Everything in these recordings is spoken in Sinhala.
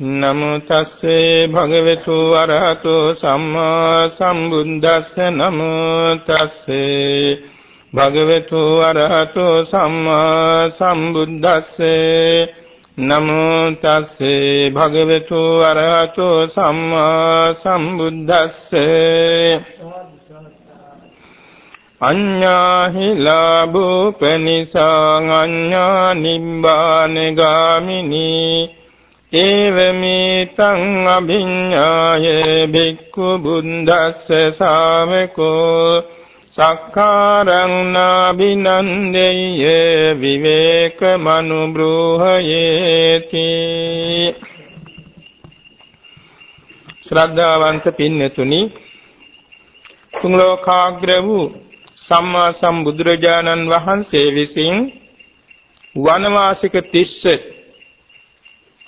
නමෝ තස්සේ භගවතු අරහතෝ සම්මා සම්බුද්දස්ස. නමෝ තස්සේ භගවතු අරහතෝ සම්මා සම්බුද්දස්සේ. නමෝ තස්සේ භගවතු අරහතෝ සම්මා සම්බුද්දස්සේ. අඤ්ඤාහි ලාභෝපනිසං අඤ්ඤා නිබ්බාන ගාමිනී ඒවමේතං අභිඤ්ඤාය බික්ඛු බුද්දස්ස ශාවකෝ සක්කාරං නාබිනන්දේය විවේක මනුබ්‍රෝහයේති ශ්‍රද්ධාවන්ත පින්නතුනි තුන් ලෝකාග්‍ර වූ සම්මා සම්බුදුරජාණන් වහන්සේ විසින් වනවාසික තිස්ස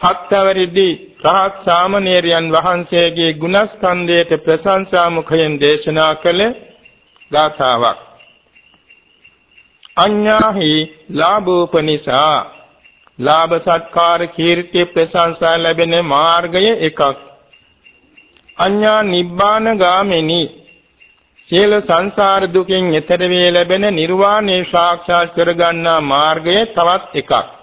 හත්වැරදි රහත් සාමණේරයන් වහන්සේගේ ගුණස්කන්ධයට ප්‍රශංසා මුඛයෙන් දේශනා කළ ගාථාවක්. අඤ්ඤාහි ලාභෝපනිසා ලාභ සත්කාර කීර්ති ප්‍රශංසා ලැබෙන මාර්ගය එකක්. අඤ්ඤා නිබ්බාන ගාමිනී සියලු සංසාර දුකින් එතර වේ ලැබෙන නිර්වාණය සාක්ෂාත් කරගන්නා මාර්ගය තවත් එකක්.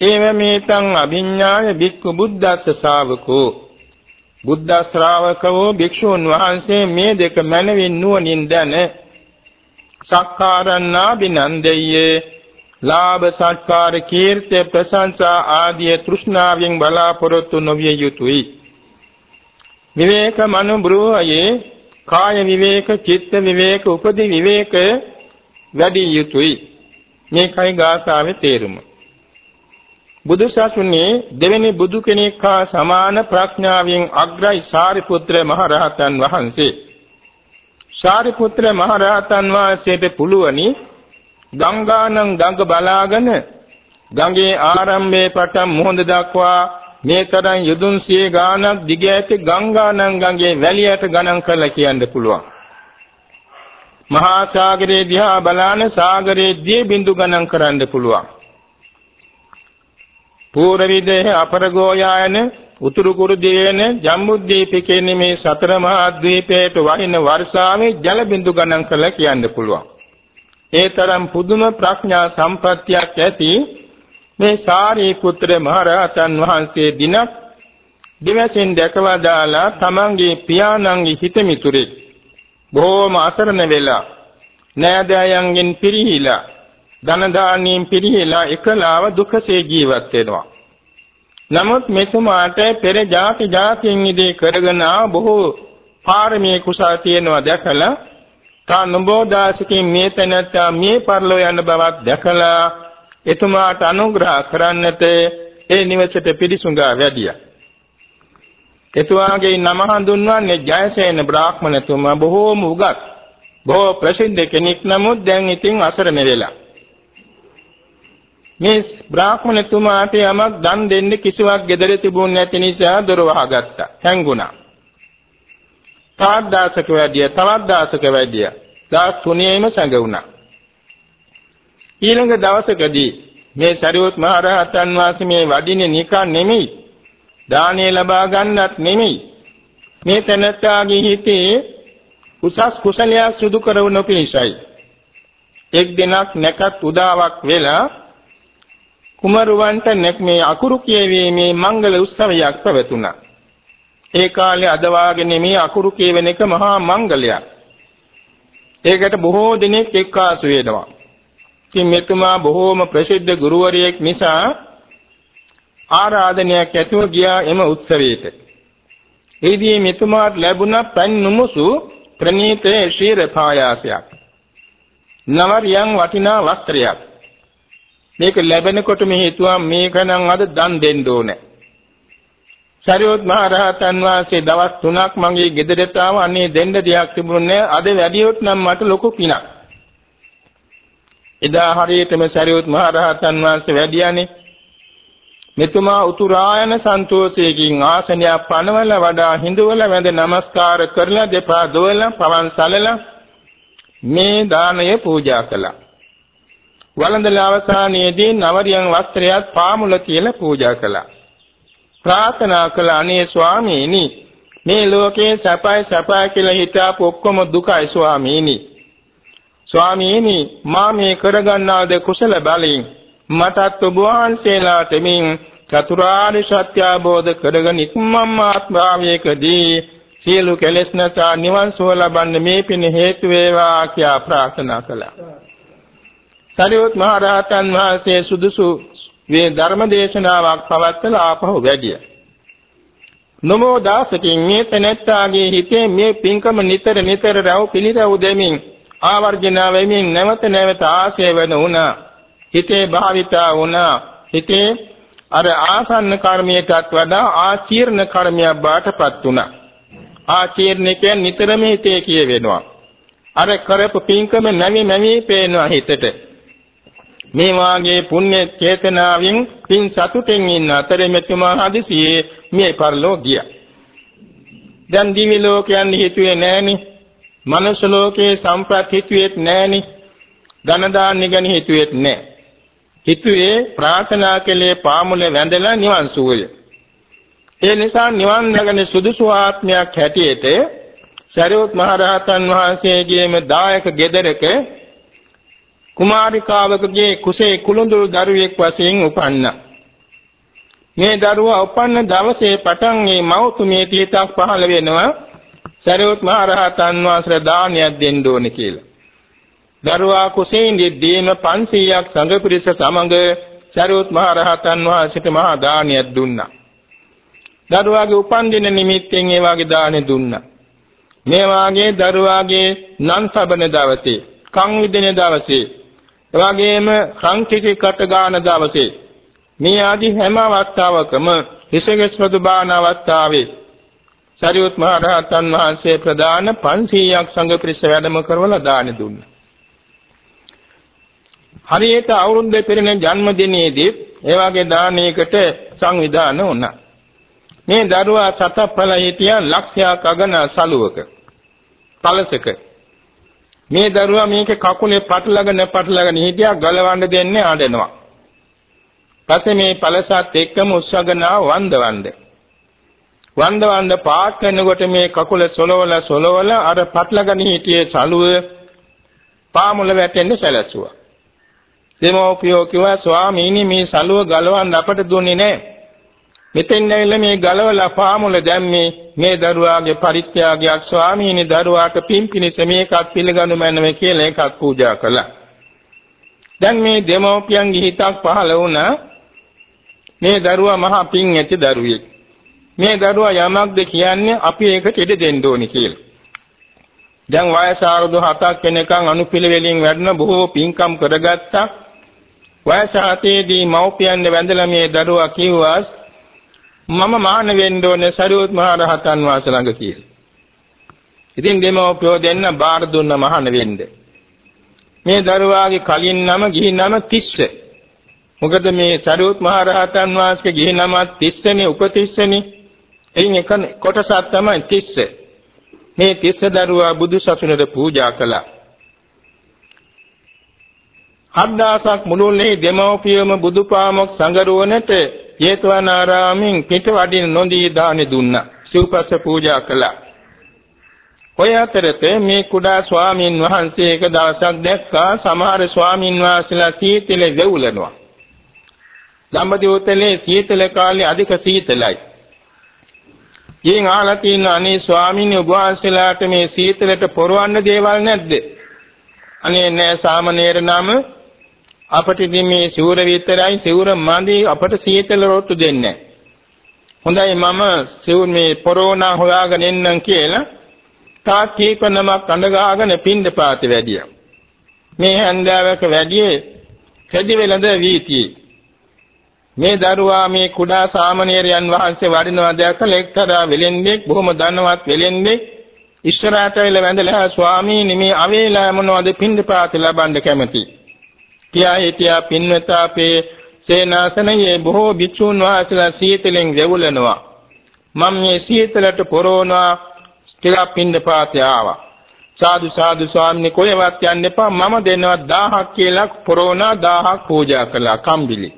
ඒවමේතං අභිඤ්ඤාය බික්ඛු බුද්දස්ස ශාවකෝ. බුද්ධ ශ්‍රාවකවෝ භික්ෂුන් වහන්සේ මේ දෙක මනවින් නුවණින් දැන සක්කාරණා බිනන්දෙය්‍යේ ලාභ සත්කාර කීර්ති ප්‍රශංසා ආදී තෘෂ්ණාවෙන් බලාපොරොත්තු නොවිය යුතුය. විවේක මනු බ්‍රෝහයේ කාය විවේක චිත්ත විවේක උපදි විවේක වැඩි යුතුය. මේකයි ගාථාවේ තේරුම. බුදු සසුනේ දෙවෙනි බුදු කෙනෙක් හා සමාන ප්‍රඥාවෙන් අග්‍රයි සාරිපුත්‍ර මහ රහතන් වහන්සේ. සාරිපුත්‍ර මහ රහතන් වහන්සේට පුළුවනි ගංගානම් ගඟ බලාගෙන ගඟේ ආරම්භයේ පටන් මුහුද දක්වා මේ තරම් යදුන් සිය ගානක් දිග ඇති ගංගානම් ගඟේ වැලියට ගණන් කරලා කියන්න පුළුවන්. මහා සාගරයේ දිහා බලාන සාගරයේ දී බිඳු ගණන් කරන්න පුළුවන්. පූර්ව විදේහ අපරගෝයායන උතුරු කුරු දිවයින ජම්බුද්දීපිකේ මේ සතර මහා ද්වීපයට වහින වර්ෂාවේ ජල බිඳු ගණන් කරලා කියන්න පුළුවන්. ඒ තරම් පුදුම ප්‍රඥා සම්පත්තියක් ඇති මේ සාරිපුත්‍ර මහරහතන් වහන්සේ දිනක් දිවසින් දැකලා දාලා තමන්ගේ පියාණන්ගේ හිතමිතුරේ බොහෝම අසරණ වෙලා නෑදෑයන්ගෙන් පිරිහිලා ධන දානියෙන් පිරිහිලා එකලාව දුකසේ ජීවත් වෙනවා. නමුත් මෙතුමාට පෙර ಜಾති ಜಾතියෙන් ඉදී කරගෙන බොහෝ පාරමී කුසල් තියෙනවා දැකලා තා නබෝදාසිකින් මේ තැනත්තා මේ පරලෝ යන බවක් දැකලා එතුමාට අනුග්‍රහ කරන්නට ඒ නිවසට පිරිසුඟා වැඩියා. එතුමාගේ නම හඳුන්වන්නේ ජයසේන බ්‍රාහ්මණතුමා බොහෝම උගත් බොහෝ ප්‍රසිද්ධ කෙනෙක් නමුත් දැන් ඉතින් අසරණ වෙලා. මේ බ්‍රාහ්මණතුමාට යමක් දන් දෙන්න කිසිවක් gedare තිබුණ නැති නිසා දොර වහගත්තා. හැංගුණා. තවත් දාසක වැඩිය, තවත් දාසක වැඩිය. දවස් තුනේම සැඟවුණා. ඊළඟ දවසකදී මේ සරියොත් මහ රහතන් වහන්සේ මේ වඩින්නේ නිකන් නෙමෙයි. දාණය ලබා ගන්නත් නෙමෙයි. මේ තැනත්තාගේ හිතේ උසස් කුසලයක් සිදු කරවන පිණිසයි. එක් දිනක් නැකත් උදාවක් වෙලා කුමරුවන්ට මේ අකුරු කියවීමේ මංගල උත්සවයක් පැවතුණා. ඒ කාලේ අද වාගේ මේ අකුරු කියවෙන එක මහා මංගලයක්. ඒකට බොහෝ දිනෙක එක්කාසු වෙනවා. ඉතින් මෙතුමා බොහෝම ප්‍රසිද්ධ ගුරුවරයෙක් නිසා ආරාධනයක් ඇතුව ගියා එම උත්සවයට. එෙහිදී මෙතුමාට ලැබුණ පන් නුමුසු ප්‍රණීත ශීර පායාසයක්. නවරියන් වටිනා වස්ත්‍රයක්. මේක ලැබෙනකොට මේ හිතුවා මේකනම් අද දන් දෙන්න ඕනේ. සරියොත් මහ රහතන් වහන්සේ දවස් 3ක් මගේ ගෙදරට ආව අනේ දෙන්න දෙයක් තිබුණේ අද වැඩියොත් නම් මට ලොකු පිනක්. එදා හරියටම සරියොත් මහ රහතන් වහන්සේ වැඩියානේ. මෙතුමා උතුරායන සන්තෝෂයෙන් ආසනයක් පනවල වඩා හිඳවල වැඳ නමස්කාර කරලා දෙපා දොවලා පවන් සලලා මේ දාණය පූජා කළා. වළඳලා අවසානයේදී නවරියන් වස්ත්‍රයත් පාමුල කියලා පූජා කළා. ප්‍රාර්ථනා කළ අනේ ස්වාමීනි මේ ලෝකේ සැපයි සැපයි කියලා හිතාපු ඔක්කොම දුකයි ස්වාමීනි ස්වාමීනි මා මේ කරගන්නාද කුසල බලයෙන් මටත් ඔබ වහන්සේලාට මින් චතුරාර්ය සත්‍ය අවබෝධ කරගෙන ඉක්මම් ආත්මාවයකදී සියලු කෙලෙස් නැසා නිවන් සුව ලබන්න මේ පින හේතු වේවා කියා ප්‍රාර්ථනා කළා. සරියොත් මහ රහතන් වහන්සේ සුදුසු මේ ධර්ම දේශනාවක් පවත්වලා ආපහු වැඩියා. නමෝ දාසකින් මේ තැනැත්තාගේ හිතේ මේ පින්කම නිතර නිතර රැව් පිළිරැව් දෙමින් ආවර්ජන වෙමින් නැවත නැවත ආශය වෙන උනා. හිතේ භාවිතා වුණා. හිතේ අර ආසන්න කර්මයටත් වඩා ආචීර්ණ කර්මයක් බාටපත් වුණා. ආචීර්ණ කියන්නේ නිතරම හිතේ කියවෙනවා. අර කරපු පින්කම නැවි නැවි පේනවා හිතට. මේ වාගේ පුණ්‍ය චේතනාවෙන් පින් සතුටෙන් ඉන්න අතරේ මෙතුමා හදිසියේ මේ පරලෝ ගියා. දැන් දිවි ලෝකයන් හිතුවේ නෑනේ. මනුෂ්‍ය ලෝකයේ සම්ප්‍රත් හිතුවේත් නෑනේ. ධන දාන්න ගැන හිතුවේත් නෑ. හිතුවේ ප්‍රාර්ථනා කළේ පාමුල වැඳලා නිවන් සුවය. ඒ නිසා නිවන් නැගෙන සුදුසු ආත්මයක් හැටියට සරියොත් මහ රහතන් වහන්සේගේම දායක ගෙදරක කුමාරිකාවකගේ කුසේ කුළුඳුරු දරුවෙක් වශයෙන් උපන්නා. මේ දරුවා උපන්න දවසේ පටන් මේ මව්තුමිය තීතක් පහළ වෙනවා සරියොත් මහ රහතන් වහන්සේ දානයක් දෙන්න ඕනේ කියලා. දරුවා කුසෙන් දෙද්දීම 500ක් සංඝ පිරිස සමග සරියොත් මහ රහතන් වහන්සේට මහා දානයක් දුන්නා. දරුවාගේ උපන්දින නිමිත්තෙන් ඒ වාගේ දානෙ දුන්නා. මේ වාගේ දරුවාගේ නන් සබන දවසේ, කන් විදින දවසේ, එවාගෙම කන් කිකි කට ගාන දවසේ මේ ආදී හැම අවස්ථාවකම හිසගෙස් ප්‍රතිබාන අවස්ථාවේ සරියුත් මහ රහතන් වහන්සේ ප්‍රදාන 500ක් සංඝ පිරිස වැඩම කරවලා දාන දුන්නා. හරියට අවුරුද්දේ පෙරෙන ජන්මදිනයේදී ඒ වගේ දානයකට සංවිධානය වුණා. මේ දරුවා සතප්පල හිටියා ලක්ෂයක් අගන සලුවක. පළසක. මේ දරුවා මේකේ කකුලේ පටලගෙන පටලගෙන හිටියා ගලවන්න දෙන්නේ ආඩනවා. පස්සේ මේ පළසත් එක්කම උස්සගෙන වන්දවන්න. වන්දවන්න පාක් කරනකොට මේ කකුල සොලවල සොලවල අර පටලගෙන හිටියේ සලුව පාමුල වැටෙන්න සැලසුවා. දෙමෝපියෝ කිව්වා ස්වාමීනි මේ සලුව ගලවන්න අපට දුන්නේ නැහැ. මෙතෙන් ඇවිල්ලා මේ ගලවලා පාමුල දැම්මේ මේ දරුවාගේ පරිත්‍යාගයක් ස්වාමීනි දරුවාට පිම්පිනිස මේකත් පිළිගනු මැනවේ කියලා එකක් පූජා කළා. දැන් මේ දෙමෝපියන්ගේ හිතක් පහළ වුණා මේ දරුවා මහා පින් ඇති දරුවෙක්. මේ දරුවා යමක්ද කියන්නේ අපි ඒකට ඉඩ දෙන්න ඕනි කියලා. දැන් වයස අවුරුදු 7ක් වෙනකන් අනුපිළිවෙලින් වැඩන බොහෝ පින්කම් කරගත්තා. වයස 7ේදී මව්පියන් වැඳලා මේ දරුවා කිව්වා මම මාන වෙන්න ඕනේ සරියුත් මහ රහතන් වහන්සේ ළඟ කියලා. ඉතින් දෙමෝපියෝ දෙන්න බාර දුන්න මහාන වෙන්න. මේ දරුවාගේ කලින් නම ගිහි නම තිස්ස. මොකද මේ සරියුත් මහ රහතන් වහන්සේගේ ගිහි නම තිස්සනේ උපතිස්සනේ. එයින් එක කොටසක් තමයි තිස්ස. මේ තිස්ස දරුවා බුදු සසුනට පූජා කළා. හත්දාසක් මුළුල්ලේ දෙමෝපියම බුදුපාමොක් සංගරුවනට ජේතවනාරාමෙන් පිට වඩින නොදී දාන දුන්නා. සිව්පස්ස පූජා කළා. ඔය අතරතේ මේ කුඩා ස්වාමීන් වහන්සේ එක දවසක් දැක්කා සමහර ස්වාමීන් වහන්සේලා සීතලේ වෙවුලනවා. දඹදිව උතලේ සීතල කාලේ අධික සීතලයි. ඊන් ආලා තියෙන අනේ ස්වාමීන් වහන්සේලාට මේ සීතලට පොරවන්න දේවල් නැද්ද? අනේ නෑ සාමණේර නම අපට ඉතින් මේ සිවුර විතරයි සිවුර මදි අපට සීතල රොට්ටු දෙන්නේ හොඳයි මම සිවුර මේ පොරෝනා හොයාගෙන එන්නම් කියලා තා කීප නමක් අඬගාගෙන පින්දපාත වැඩියා. මේ හැන්දාවක වැඩියේ කැදි වෙලඳ වීතියේ. මේ දරුවා මේ කුඩා සාමණේරයන් වහන්සේ වඩිනවා දැකලා එක්තරා වෙලෙන්දෙක් බොහොම ධනවත් වෙලෙන්දෙක් ඉස්සරහට වෙලා වැඳලා ස්වාමීනි මේ අවේලා මොනවද? පින්දපාත ලබන්න කැමති කියා හිටියා පින්වතා අපේ සේනාසනයේ බොහෝ භික්ෂුන් වහන්සේලා සීතලෙන් වැවුලනවා. මම මේ සීතලට පොරෝනා ටිකක් පින්දපාතේ ආවා. සාදු සාදු ස්වාමීනි කොහෙවත් යන්න එපා මම දෙනවා 1000ක් කියලා පොරෝනා 1000ක් පූජා කළා කම්බිලි.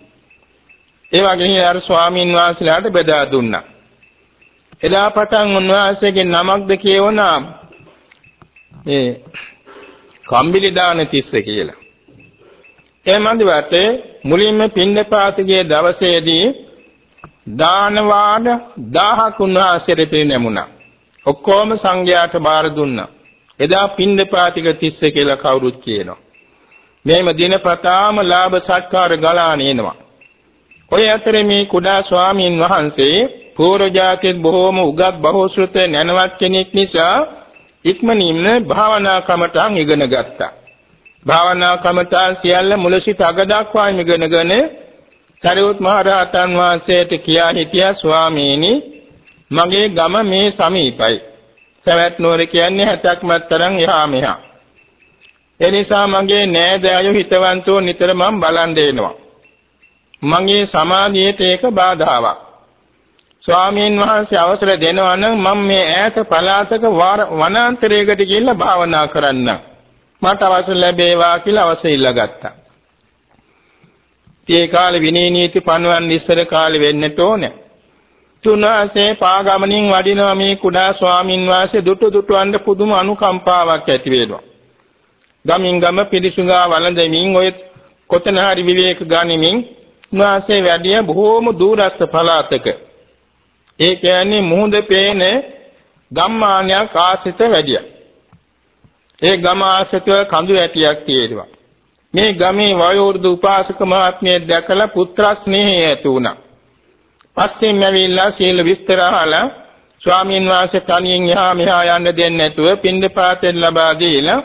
ඒ වගේ අර ස්වාමීන් වහන්සේලාට බෙදා දුන්නා. එදා පටන් උන්වහන්සේගේ නමක්ද කියවනා මේ කම්බිලි දාන තිස්ස කියලා. ඒ මන්දිවට මුලින්ම පින්නපාතගේ දවසේදී දාන වාඩ 1000ක් උන්වහන්සේට පිරිනැමුණා. ඔක්කොම සංඝයාට බාර දුන්නා. එදා පින්නපාතික තිස්ස කියලා කවුරුත් කියනවා. මේම දිනපතාම ලාභ සත්කාර ගලාන එනවා. ඔය අතරේ මේ කුඩා ස්වාමීන් වහන්සේ පූර්ව ජාතිත් බොහෝම උගත් බහෝසෘත නැනවත් කෙනෙක් නිසා ඉක්මනින්ම භාවනා කමටහන් ඉගෙන ගත්තා. භාවනා කමඨාන් සියල්ල මුල සිට අග දක්වාම ඉගෙනගෙන සරියුත් මහ රහතන් වහන්සේට කියා හිටියා ස්වාමීනි මගේ ගම මේ සමීපයි. සවැත් නුවර කියන්නේ 60ක් මත්තරන් එහා මෙහා. ඒ නිසා මගේ නෑදෑයෝ හිතවන්තෝ නිතර මම බලන් දෙනවා. මගේ සමාධියට ඒක බාධාවක්. ස්වාමීන් වහන්සේ අවසර දෙනවා නම් මම මේ ඈත පළාතක වනාන්තරයකට ගිහිල්ලා භාවනා කරන්නම්. මට අවසර ලැබේවා කියලා අවසර ඉල්ලගත්තා. ඒ කාලේ විනය නීති පනවන්න ඉස්සර කාලේ වෙන්නට ඕනේ. තුනාසේ පාගමනින් වඩිනවා මේ කුඩා ස්වාමින් වහන්සේ දුටු දුටුවන්ට පුදුම අනුකම්පාවක් ඇති වෙනවා. ගමින් ගම පිරිසුඟා වළඳමින් ඔය කොතන හරි විවේක ගනිමින් උන්වහන්සේ වැඩිය බොහෝම දූරස්ත පළාතක. ඒ කියන්නේ මුහුද පේන ගම්මානයක් ආසිත වැඩියා. ඒ ගම ආශ්‍රිතව කඳු ඇටියක් තියෙනවා. මේ ගමේ වයෝවෘද්ධ උපාසක මහත්මිය දැකලා පුත්‍ර ස්නේහය ඇති වුණා. පස්සේ මැවිලා සීල විස්තර අහලා ස්වාමීන් වහන්සේ තනියෙන් එහා මෙහා යන්න දෙන්නේ නැතුව පින්දපාතෙන් ලබා දීලා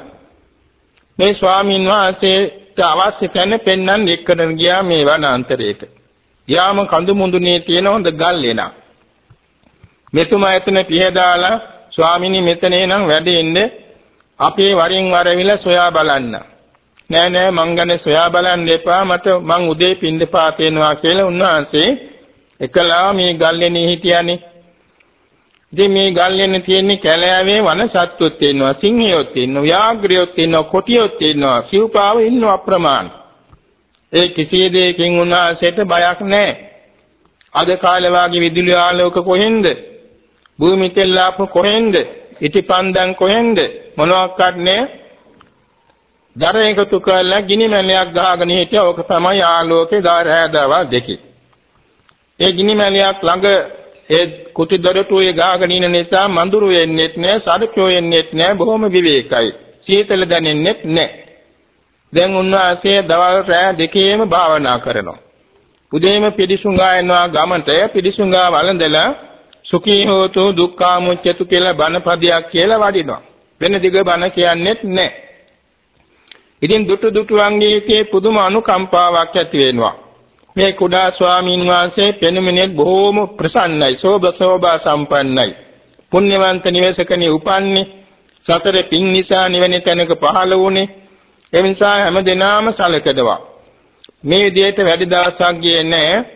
මේ ස්වාමීන් වහන්සේට අවශ්‍ය තැන පෙන්වන්න එක්කගෙන ගියා මේ වනාන්තරයට. යාම කඳු මුඳුනේ තියෙන හොඳ ගල් එනා. මෙතුමා එතන පිහදාලා ස්වාමිනී මෙතන එනම් වැඩ ඉන්නේ අපේ වරින් වර විල සොයා බලන්න. නෑ නෑ මං ගැන සොයා බලන්න එපා මට මං උදේ පින්දපාත වෙනවා කියලා උන්වහන්සේ එකලා මේ ගල්ලෙනේ හිටියානේ. ඉතින් මේ ගල්ලෙනේ තියෙන්නේ කැලෑවේ වන සත්තුත් ඉන්නවා සිංහයොත් ඉන්නවා ව්‍යාග්‍රයොත් ඉන්නවා කොටියොත් ඉන්නවා සිව්පාව ඉන්නවා අප්‍රමාණ. ඒ කිසි දෙයකින් උන්වහන්සේට බයක් නෑ. අද කාලේ වාගේ විදුලි ආලෝක කොහෙන්ද? භූමි තෙල්ලාප කොහෙන්ද? ඉටිපන්දන් කොහෙන්ද? මොනවාක්වත් නෑ. දර එකතු කරලා ගිනි මැලයක් ගහගෙන හිටියා. ඕක තමයි ආලෝකේ දාර හැදවල් දෙකේ. ඒ ගිනි මැලයක් ළඟ ඒ කුටි දොරටුවේ ගහගෙන ඉන්න නිසා මඳුරු වෙන්නේත් නෑ, සර්පයෝ වෙන්නේත් නෑ. බොහොම විවේකයි. සීතල දැනෙන්නේත් නෑ. දැන් උන්වහන්සේ දවල් රැ දෙකේම භාවනා කරනවා. උදේම පිළිසුඟා යනවා ගමන්ට පිළිසුඟා වළඳලා සුඛී හෝතු දුක්ඛාමුච්චතු කියලා බණපදයක් කියලා වඩිනවා. වෙන දිග බණ කියන්නේත් නැහැ. ඉතින් දුටු දුටු අංගීකේ පුදුම අනුකම්පාවක් ඇති වෙනවා. මේ කුඩා ස්වාමීන් වහන්සේ පෙනුමිනෙත් බොහෝම ප්‍රසන්නයි, සෝබ සෝබා සම්පන්නයි. පුණ්‍යවන්ත නිවසකනේ උපන්නේ. සතර පින් නිසා නිවෙන තැනක පහළ වුණේ. ඒ නිසා හැම දිනාම සලකදවා. මේ විදිහට වැඩි දවසක් ගියේ නැහැ.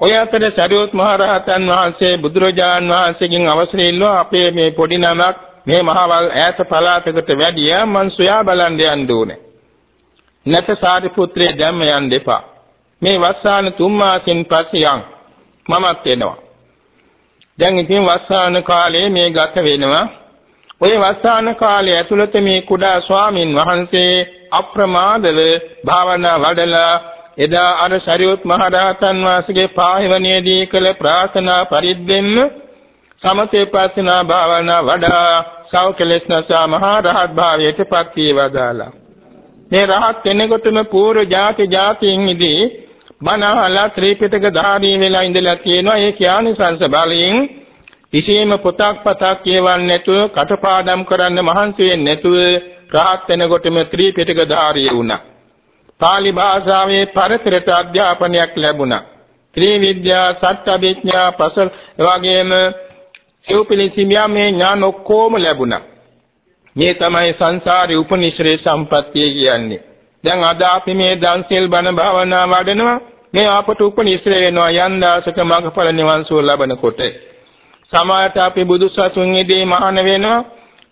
ඔය අතර සරියොත් මහ රහතන් වහන්සේ බුදුරජාන් වහන්සේගෙන් අවසර ඉල්ලුවා අපේ මේ පොඩි නමක් මේ මහවල් ඈත පළාතකට වැඩියා මං සොයා බලන්න යන්න ඕනේ. නැත සාරිපුත්‍රයේ දැම්ම යන්න එපා. මේ වස්සාන තුන් මාසෙන් පස්සේ යන් මමත් එනවා. දැන් ඉතින් වස්සාන කාලේ මේ ගත වෙනවා. ඔය වස්සාන කාලය ඇතුළත මේ කුඩා ස්වාමින් වහන්සේ අප්‍රමාදව භාවනා වඩලා එදා අර සරියොත් මහ රහතන් වහන්සේගේ පාහිවණියේදී කළ ප්‍රාර්ථනා පරිද්දෙන්න සමතේ පස්සනා භාවනා වඩා සෞඛලස්නසා මහා රහත් භාවයට පත් වේවදාලා මේ රහත් කෙනෙකුටම පූර්ව ಜಾති ಜಾතියින් ඉදී මනහලා ත්‍රිපිටක ධාරී වෙලා ඉඳලා තියෙනවා ඒ ඥානිසංස බලයෙන් කිසියම් පොතක් පතක් කියවන්නේ නැතුව කටපාඩම් කරන්න මහන්සි වෙන්නේ නැතුව රහත් වෙනකොටම ත්‍රිපිටක ධාරී වුණා. පාලි භාෂාවේ පරතරට අධ්‍යාපනයක් ලැබුණා. ත්‍රිවිද්‍යා, සත්‍යවිඥා, පසල් එවාගෙම සිව්පිලිසිමියා මේ ඥාන ඔක්කොම ලැබුණා. මේ තමයි සංසාරේ උපනිශ්‍රේ සම්පත්තිය කියන්නේ. දැන් අද අපි මේ දන්සෙල් බණ භාවනා වඩනවා මේ අපට උපනිශ්‍රේ වෙනවා යන් දාසක මඟඵල නිවන් සුව ලබනකොට. සමායට අපි බුදුසසුන්ෙදී මහාන වෙනවා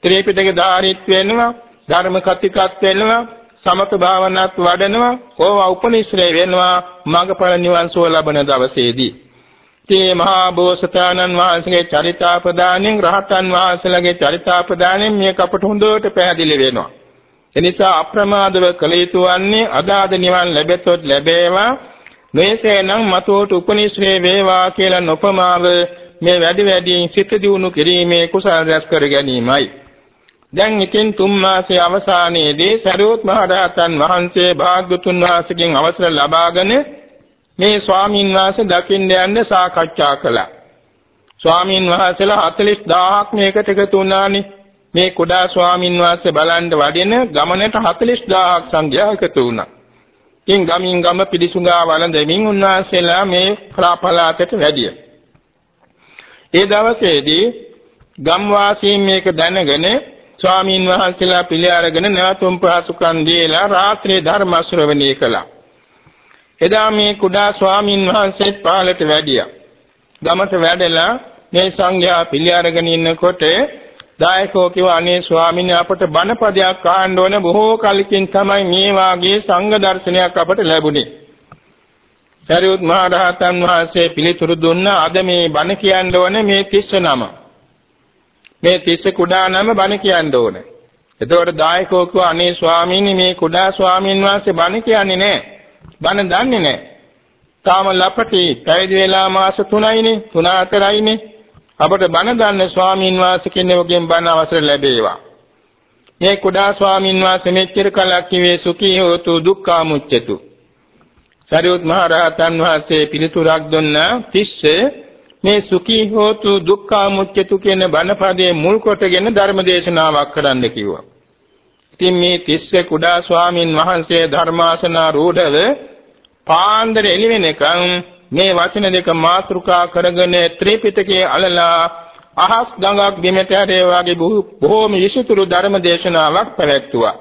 ත්‍රිපිටක ධාරිත් වෙනවා ධර්ම කතිකත් වෙනවා සමත භාවනාත් වඩනවා ඕවා උපනිශ්‍රේ වෙනවා මඟඵල නිවන් සුව ලබන දවසේදී. තේ මහා බෝසතාණන් වහන්සේගේ චරිතාපදානෙන් රහතන් වහන්සේලාගේ චරිතාපදානෙන් මේක අපට හොඳට පැහැදිලි වෙනවා. එනිසා අප්‍රමාදව කළ යුතු වන්නේ අදාද නිවන් ලැබෙතොත් ලැබේවා. මේසේනම් මතෝට උපනිශ්‍රේ වේවා කියලා නොපමාව මේ වැඩි වැඩියෙන් සිත දියුණු කිරීමේ කුසල රැස් කර ගැනීමයි. දැන් ඉතින් තුන් මාසයේ අවසානයේදී සරියොත් මහ රහතන් වහන්සේ භාග්‍යතුන් වහන්සේගෙන් අවසර ලබාගෙන මේ ස්වාමින් වහන්සේ දකින්න යන්න සාකච්ඡා කළා. ස්වාමින් වහන්සේලා 40000ක් මේකට එකතු වුණානේ. මේ කුඩා ස්වාමින් වහන්සේ බලන්න වඩින ගමනට 40000ක් සංඝයා එකතු වුණා. ඉන් ගමින් ගම පිළිසුඟා වළඳමින් උන්වහන්සේලා මේ පලාපලාතට වැඩිය. ඒ දවසේදී ගම් වාසීන් මේක දැනගෙන ස්වාමීන් වහන්සේලා පිළි අරගෙන නැවතුම් පහසුකම් දීලා රාත්‍රියේ ධර්ම ශ්‍රවණය කළා. එදා මේ කුඩා ස්වාමීන් වහන්සේත් පහලට වැඩියා. ගමට වැඩලා මේ සංඝයා පිළි අරගෙන ඉන්නකොට දායකෝ කිව්ව අනේ ස්වාමීන් අපට බණපදයක් අහන්න ඕන බොහෝ කලකින් තමයි මේ වාගේ සංඝ දර්ශනයක් අපට ලැබුණේ. සරියුත් මහ රහතන් වහන්සේ පිළිතුරු දුන්නා අද මේ බණ කියන්න ඕනේ මේ තිස්ස නම. මේ තිස්ස කුඩා නම බණ කියන්න ඕන. එතකොට දායකෝ කිව්වා අනේ ස්වාමීනි මේ කුඩා ස්වාමීන් වහන්සේ බණ කියන්නේ නැහැ. බණ දන්නේ නැහැ. තාම ලපටි පැවිදි වෙලා මාස 3යිනේ 3 4යිනේ. අපට බණ දන්න ස්වාමීන් වහන්සේ කෙනෙකුගෙන් බණ අවසර ලැබේවා. මේ කුඩා ස්වාමීන් වහන්සේ මෙච්චර කලක් කිව්වේ සුඛී හෝතු දුක්ඛා මුච්චතු. සරියුත් මහ රහතන් වහන්සේ පිළිතුරක් දුන්නා තිස්සේ මේ සුඛී හෝතු දුක්ඛා මුච්චතු කියන බණපදයේ මුල් කොටගෙන ධර්ම දේශනාවක් කරන්න කිව්වා. ඉතින් මේ තිස්ස කුඩා ස්වාමින් වහන්සේ ධර්මාසනා රූಢව පාන්දර එළි වෙනකන් මේ වචන දෙක මාතෘකා කරගෙන ත්‍රිපිටකයේ අලලා අහස් ගඟක් බිමට හැරේ වගේ බොහෝම විසිතුරු ධර්ම දේශනාවක් පැවැත්තුවා.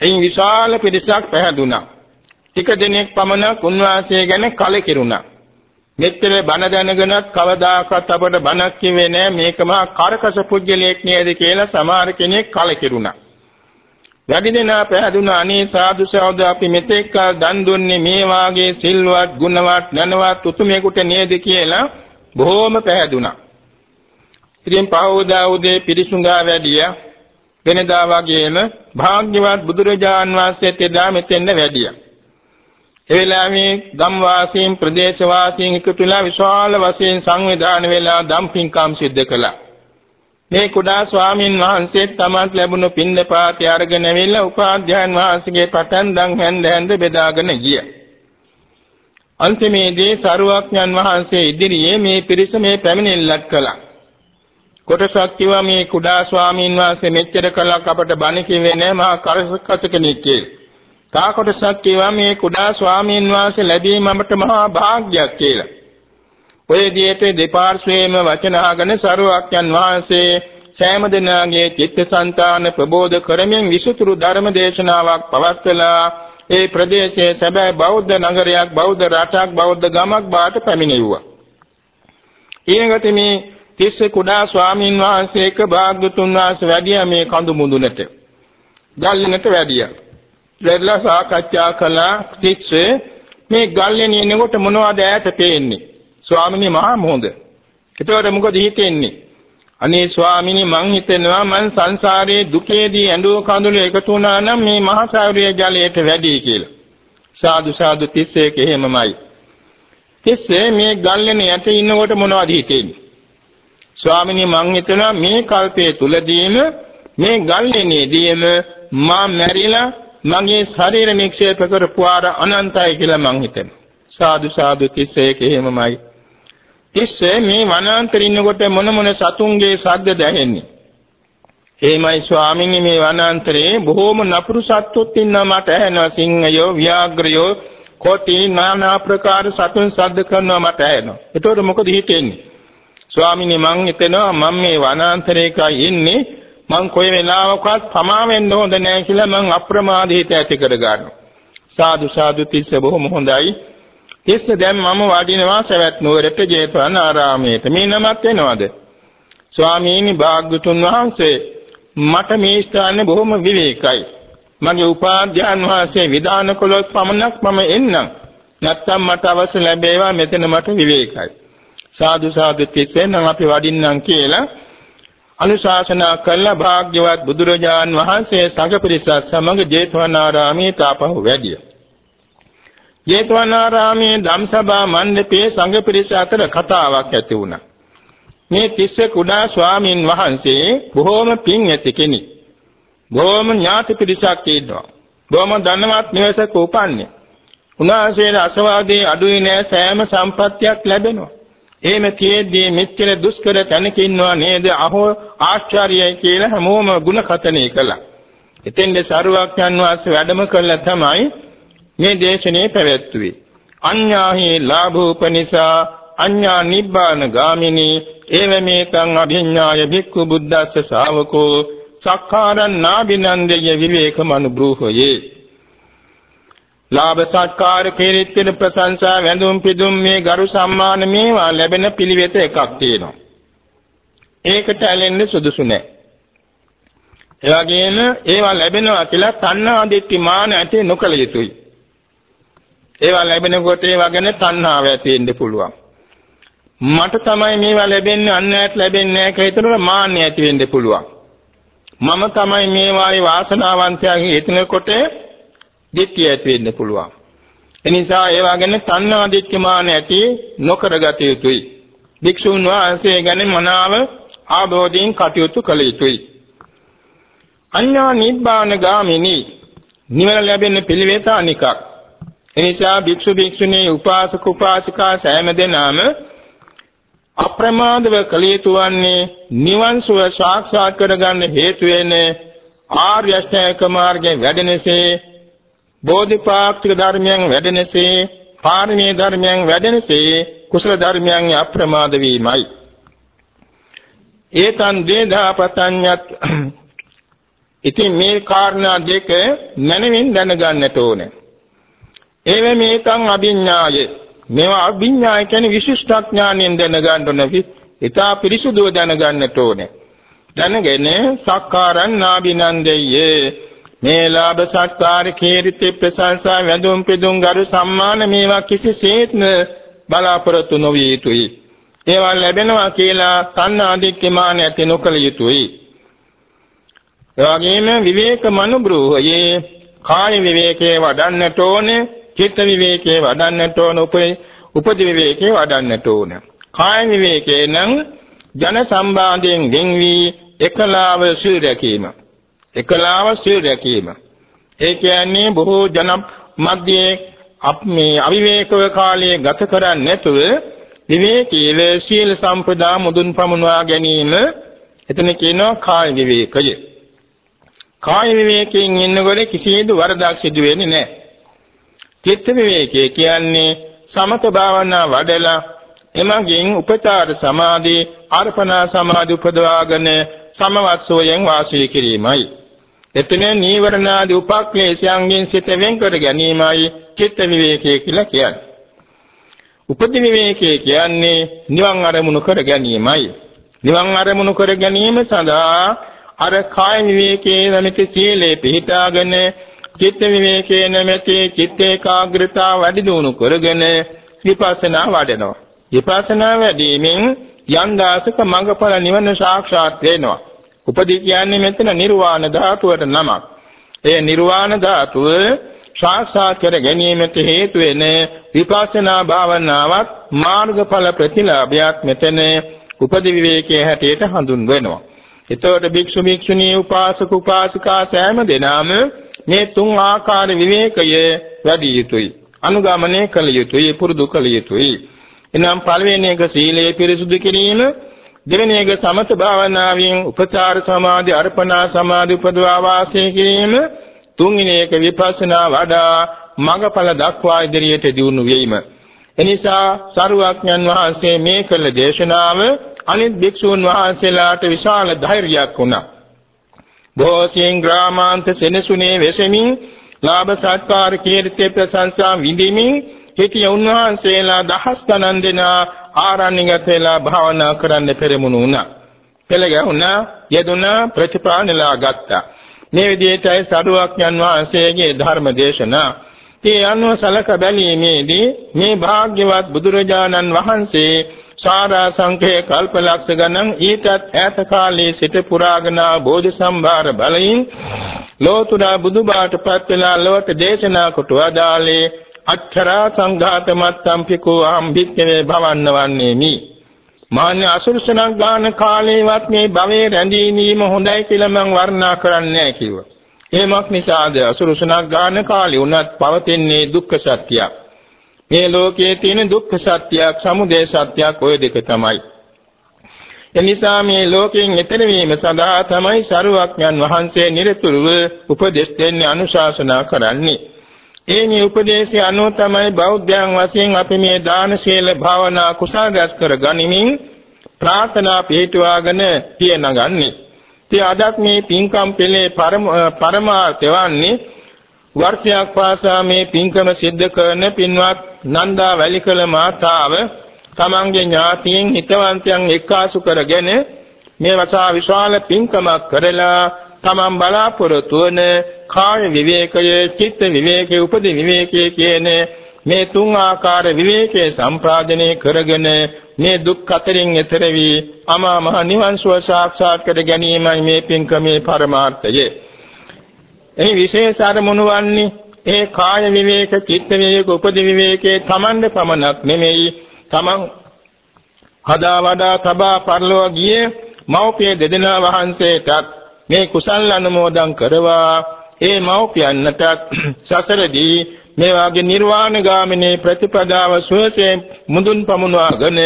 එයින් විශාල පිරිසක් පැහැදුනා. ටික දිනක් පමණ උන්වහන්සේ ගැන කලකිරුණා. මෙච්චර බණ දැනගෙනත් කවදාකවත් අපට බණක් කිව්වේ නෑ මේක මහා කරකස පුජ්‍යලයක් නේද කියලා සමහර කෙනෙක් කලකිරුණා. වැඩි දෙනා පැහැදුනා අනේ සාදු සෞද අපි මෙතෙක් කල දන් දුන්නේ මේ වාගේ සිල්වත් ගුණවත් නැනවත් උතුමෙකුට නේද කියලා බොහෝම පැහැදුනා. ඉතින් පහවදා උදේ පිරිසුඟා වැඩියා වෙනදා වගේම භාග්‍යවත් බුදුරජාන් වහන්සේත් එදා මෙතෙන්ද වැඩියා. ඒ වෙලාවේ ගම් වාසීන් ප්‍රදේශ වාසීන් එකතුලා විශාල වශයෙන් සංවිධානය වෙලා දම්පින්කම් සිද්ධ කළා. මේ කුඩා ස්වාමින් වහන්සේ තමන්ට ලැබුණු පින්දපාතය අරගෙන ඇවිල්ලා උපාධ්‍යයන් වහන්සේගේ පටන් දන් හැන්ද හැන්ද බෙදාගෙන ගියා. අන්තිමේදී සරුවක්ඥන් වහන්සේ ඉදිරියේ මේ පිරිස මේ පැමිණිල්ලක් කළා. කොටසක් කිව්වා මේ කුඩා ස්වාමීන් වහන්සේ මෙච්චර කලක් අපට බණ කිව්වේ නෑ මහා කරසකත කෙනෙක් කියලා. තා කොටසක් කියවා මේ කුඩා ස්වාමීන් වහන්සේ ලැබීම අපට මහා භාග්‍යයක් කියලා. ඔය විදිහට දෙපාර්ශ්වයේම වචන අහගෙන සරුවක්යන් වහන්සේ සෑම දිනාගේ චිත්තසංතාන ප්‍රබෝධ කරමින් විසුතුරු ධර්ම දේශනාවක් පවත්වලා ඒ ප්‍රදේශයේ සැබෑ බෞද්ධ නගරයක් බෞද්ධ රටක් බෞද්ධ ගමක් බවට පැමිණෙව්වා. ඊළඟට මේ තිස්ස කුඩා ස්වාමීන් වහන්සේක භාග්‍යතුන් වහන්සේ වැඩියා මේ කඳු මුදුනට. ගල්ලෙනට වැඩියා. ලැබලා සාකච්ඡා කළා තිස්සේ මේ ගල්ලෙන් එනකොට මොනවද ඈත පේන්නේ? ස්වාමිනේ මහා මොහොඳ. එතකොට මොකද හිතෙන්නේ? අනේ ස්වාමිනේ මං හිතනවා මං සංසාරයේ දුකේදී ඇඬුව කඳුළු එකතු වුණා නම් මේ මහා සාගරයේ ජලයට වැඩි කියලා. සාදු සාදු තිස්සේක එහෙමමයි. තිස්සේ මේ ගල්ලෙන යට ඉන්නකොට මොනවද හිතෙන්නේ? ස්වාමිනේ මං හිතනවා මේ කල්පයේ තුලදීම මේ ගල්ලෙනේදීම මා මැරිලා මගේ ශරීර නික්ෂේප කරපු ආර අනන්තයි කියලා මං හිතනවා. සාදු සාදු තිස්සේක එහෙමමයි. තිස්සේ මේ වනාන්තරේ ඉන්නකොට මොන මොන සතුන්ගේ ශබ්ද දැනෙන්නේ. එහෙමයි ස්වාමීනි මේ වනාන්තරේ බොහෝම නපුරු සත්තුත් ඉන්නවා මට ඇහෙනවා සිංහයෝ ව්‍යාග්‍රයෝ කොටි নানা ආකාර සතුන් ශබ්ද කරනවා මට ඇහෙනවා. ඒතකොට මොකද හිතෙන්නේ? ස්වාමීනි මං හිතනවා මම මේ වනාන්තරේකයි ඉන්නේ මං කොයි වෙලාවකවත් පමා වෙන්න හොඳ නැහැ කියලා මං අප්‍රමාදීත ඇති කර ගන්නවා. සාදු සාදු තිස්ස බොහොම හොඳයි. තිස්ස දැන් මම වඩිනවා සවැත් නුවරට ජේතවන ආරාමයට. මේ නමත් එනවද? ස්වාමීනි භාග්‍යතුන් වහන්සේ මට මේ ස්ථානේ බොහොම විවේකයි. මගේ උපාධ්‍යයන් වහන්සේ විධාන කළොත් පමණක් මම එන්නම්. නැත්තම් මට අවශ්‍ය ලැබේවා මෙතන මට විවේකයි. සාදු සාදු කිසෙනම් අපි වඩින්නම් කියලා අනුශාසනා කළ භාග්‍යවත් බුදුරජාන් වහන්සේ සංඝ පිරිස සමග ජේතවනාරාමයේ තාපහු වැඩියා. ජේතවනාරාමයේ ධම්සභා මණ්ඩපයේ සංඝ පිරිස අතර කතාවක් ඇති වුණා. මේ තිස්ස කුඩා ස්වාමින් වහන්සේ බොහෝම පින් ඇති කෙනෙක්. බොහෝම ඥාති පිරිසක් ඉන්නවා. බොහෝම ධනවත් නිවසක උපන්නේ. උන්වහන්සේට අසවාදී අඩුයි නෑ සෑම සම්පත්තියක් ලැබෙනවා. එහෙම තියෙද්දී මෙච්චර දුෂ්කර තැනක ඉන්නවා නේද අහෝ ආශ්චර්යයි කියලා හැමෝම ಗುಣ කතනේ කළා. එතෙන්ද සරුවක්යන් වහන්සේ වැඩම කළා තමයි මේ දේශනේ පැවැත්වුවේ. අඤ්ඤාහි ලාභෝපනිසා අඤ්ඤා නිබ්බාන ගාමිනී ඒවමේතං අභිඤ්ඤාය භික්ඛු බුද්දස්ස ශාවකෝ සක්කාරං නාබිනන්දය විවේකමනුබ්‍රූහයේ ලාභ සත්කාර කීර්තින ප්‍රශංසා වැඳුම් පිදුම් මේ ගරු සම්මාන මේවා ලැබෙන පිළිවෙත එකක් තියෙනවා. ඒකට ඇලෙන්න සුදුසු නැහැ. ඒ වගේම ඒවා ලැබෙනවා කියලා තණ්හා දිට්ඨි මාන ඇති නොකළ යුතුයි. ඒවා ලැබෙනකොට ඒවා ගැන තණ්හාව ඇති වෙන්න පුළුවන්. මට තමයි මේවා ලැබෙන්නේ අන්නයට ලැබෙන්නේ නැහැ කියලා හිතනකොට මාන්නය ඇති වෙන්න පුළුවන්. මම තමයි මේවායේ වාසනාවන්තයාගේ හිතනකොට දිට්ඨිය ඇති වෙන්න පුළුවන්. එනිසා ඒවා ගැන තණ්හා දිට්ඨිමාන ඇති නොකරගත යුතුයි. භික්ෂුන් වහන්සේ ගැන මනාව ආબોධයෙන් කටයුතු කළ යුතුයි. අඤ්ඤා නිබ්බාන ගාමිනී නිවන ලැබෙන පිළිවෙත අනිකක්. එනිසා භික්ෂු භික්ෂුණී උපාසක උපාසිකා සෑම දෙනාම අප්‍රමාදව කළ යුතු වන්නේ නිවන් සුව සාක්ෂාත් කරගන්න හේතු වෙන ආර්ය අෂ්ටාංග මාර්ගයේ වැඩෙනසේ බෝධිපාක්ෂික ධර්මයන් වැඩෙනසේ පාරමී ධර්මයන් වැඩෙනසේ කුසල ධර්මයන් අප්‍රමාද වීමයි. ඒතන් දේදාපතඤ්ඤත්. ඉතින් මේ කාරණා දෙක මනමින් දැනගන්නට ඕනේ. එවෙ මේකං අභිඥාය. මේවා අභිඥාය කියන්නේ විශිෂ්ටඥාණයෙන් දැනගන්න ඕනේ ඉතා පිරිසුදුව දැනගන්නට ඕනේ. දැනගෙන සක්කාරං නාබිනන්දයේ මේ ලාභ සත්කාර කීර්ති ප්‍රශංසා වැඳුම් පිදුම් ගරු සම්මාන මේවා කිසිසේත්ම බලාපොරොත්තු නොවිය යුතුයි. ඒවා ලැබෙනවා කියලා තණ්හාදික්කමාන ඇති නොකළ යුතුයි. එවැගේම විවේක මනුබ්‍රෝහයේ කාය විවේකයේ වඩන්නට ඕනේ, චිත්ත විවේකයේ වඩන්නට ඕනේ, උපදි විවේකයේ වඩන්නට ඕනේ. කාය විවේකේ නම් ජන සම්බාධයෙන් වෙන් වී එකලාව සිල් රැකීම. එකලාව සිල් රැකීම. ඒ කියන්නේ බොහෝ ජන මැදයේ මේ අවිවේකව කාලයේ ගත කරන්නේ නැතුව විවේකීව සීල සම්පදා මුදුන් පමුණවා ගැනීම එතන කියනවා කාය විවේකය. කාය විවේකයෙන් ඉන්නකොට කිසිදු වරදක් සිදු වෙන්නේ නැහැ. චිත්ත විවේකය කියන්නේ සමත භාවනා වඩලා එමගින් උපචාර සමාධි අර්පණා සමාධි උපදවාගෙන සමවත් සෝයෙන් වාසය කිරීමයි. එතන නීවරණාදී උපක්ලේශයන්ගෙන් සිත වෙන් කර ගැනීමයි චිත්ත විවේකයේ කියලා කියන්නේ. උපදි විවේකයේ කියන්නේ නිවන් අරමුණු කර ගැනීමයි. නිවන් අරමුණු කර ගැනීම සඳහා අර කාය විවේකයේ නැමැති සීලේ පිහිටාගෙන චිත්ත විවේකයේ නැමැති චිත්ත ඒකාග්‍රතාව වැඩි දියුණු කරගෙන විපස්සනා වඩනවා. විපස්සනා වැඩීමෙන් යම් දාසක මඟඵල නිවන සාක්ෂාත් වෙනවා. උපදී කියන්නේ මෙතන නිර්වාණ ධාතුවට නමක්. ඒ නිර්වාණ ධාතුව සාක්ෂාත් කර ගැනීමට හේතු වෙන විපස්සනා භාවනාවත් මාර්ගඵල ප්‍රතිලාභයක් මෙතන උපදී විවේකයේ හැටියට හඳුන්වනවා. එතකොට භික්ෂු භික්ෂුණී උපාසක උපාසිකා සෑම දෙනාම මේ තුන් ආකාර විවේකය වැඩි යුතුයි. අනුගමනය කළ යුතුයි, පුරුදු කළ යුතුයි. එනම් පළවෙනි එක සීලය පිරිසුදු කිරීම දෙවෙනි එක සමත භාවනාවෙන් උපචාර සමාධි අර්පණා සමාධි උපදවා වාසය කිරීම තුන්වෙනි එක විපස්සනා වඩා මඟඵල දක්වා ඉදිරියට දියුණු වීම. එනිසා සරුවක්ඥන් වහන්සේ මේ කළ දේශනාව අනිත් භික්ෂූන් වහන්සේලාට විශාල ධෛර්යයක් වුණා. බෝසෙන් ග්‍රාමාන්ත සෙනසුනේ වෙසෙමින් ලාභ සත්කාර කීර්ති ප්‍රශංසා විඳිමින් හිටිය උන්වහන්සේලා දහස් ගණන් දෙනා ආරණ්‍යගත වෙලා භාවනා කරන්න පෙරමුණු වුණා. පෙළ ගැහුණා, යදුණා ප්‍රතිපානලා ගත්තා. මේ විදිහටයි සරුවක්යන් වහන්සේගේ ධර්ම දේශනා. ඒ අනුව සලක බැලීමේදී මේ භාග්‍යවත් බුදුරජාණන් වහන්සේ සාරා සංඛේ කල්පලක්ෂ ගණන් ඊටත් ඈත කාලයේ සිට පුරාගෙන බෝධි සම්භාර බලයින් ලෝතුරා බුදුබාටපත් වෙලා ලොවට දේශනා කොට වදාළේ අච්චරා සංඝාත මත්තම් පිකෝ අම්බික්කේ භවන්නවන්නේමි මාන්‍ය අසුරසනක් ගාන කාලේවත් මේ භවයේ රැඳීමීම හොඳයි කියලා මම වර්ණනා කරන්නේ නැහැ කිව්වා. එහෙමක් නිසාද අසුරසනක් ගාන කාලේ උනත් පවතින්නේ දුක්ඛ සත්‍යයක්. මේ ලෝකයේ තියෙන දුක්ඛ සත්‍යයක් සමුදය සත්‍යයක් ඔය දෙක තමයි. එනිසා මේ ලෝකයෙන් ඈතර වීම සඳහා තමයි සරුවක්ඥන් වහන්සේ නිරතුරුව උපදෙස් දෙන්නේ අනුශාසනා කරන්නේ. ඒ මේ උපදේශය අනුව තමයි බෞද්ධයන් වශයෙන් අපි මේ දාන ශීල භාවනා කුසල රැස් කර ගනිමින් ප්‍රාර්ථනා පිටුවාගෙන පියනගන්නේ. ඉතින් අදත් මේ පින්කම් පෙළේ පරමාර්ථය වන්නේ වර්ෂයක් පාසා මේ පින්කම සිද්ධ කරන පින්වත් නන්දා වැලිකල මාතාව තමන්ගේ ඥාතීන් හිතවන්තයන් එක්කාසු කරගෙන මේ වසා විශාල පින්කමක් කරලා තමන් බලාපොරොත්තු වන කාය විවේකය, චිත්ත විවේකය, උපදි විවේකය කියන මේ තුන් ආකාර විවේකයේ සම්පාදනය කරගෙන මේ දුක් අතරින් එතර වී අමා මහ නිවන් සුව සාක්ෂාත් කර ගැනීමයි මේ පින්කමේ පරමාර්ථය. එහි විශේෂ අරමුණු වන්නේ ඒ කාය විවේක, චිත්ත විවේක, උපදි විවේකයේ Tamande පමණක් නෙමෙයි Taman හදා වඩා තබා පරලෝ ගියේ මෞපිය දෙදෙනා වහන්සේටත් මේ කුසල් අනුමෝදන් කරවා ඒ මෞපියන්ටත් සසරදී මේ වාගේ නිර්වාණ ගාමිනී ප්‍රතිපදාව සුවසේ මුදුන් පමුණවාගෙන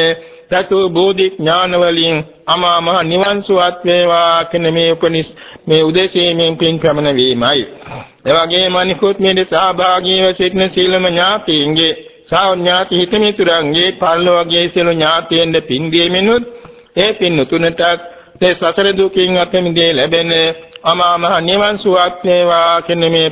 තතු බෝධි ඥාන වලින් අමා මහ නිවන් සුවත් වේවා කියන මේ උපනිස් මේ උදේශීමෙන් පින් ප්‍රමණ වීමයි. එවැගේම අනිකුත් මේ සහභාගීව සිටින සීලම ඥාතීන්ගේ සාඥාති හිතමිතුරන්ගේ පල්ලෝගේ සියලු ඥාතීන්ද පින් දීමෙනුත් ඒ පින් උතුණටත් මේ සසර දුකින් අත මිදේ ලැබෙන අමා මහ නිවන් සුවත් වේවා කියන මේ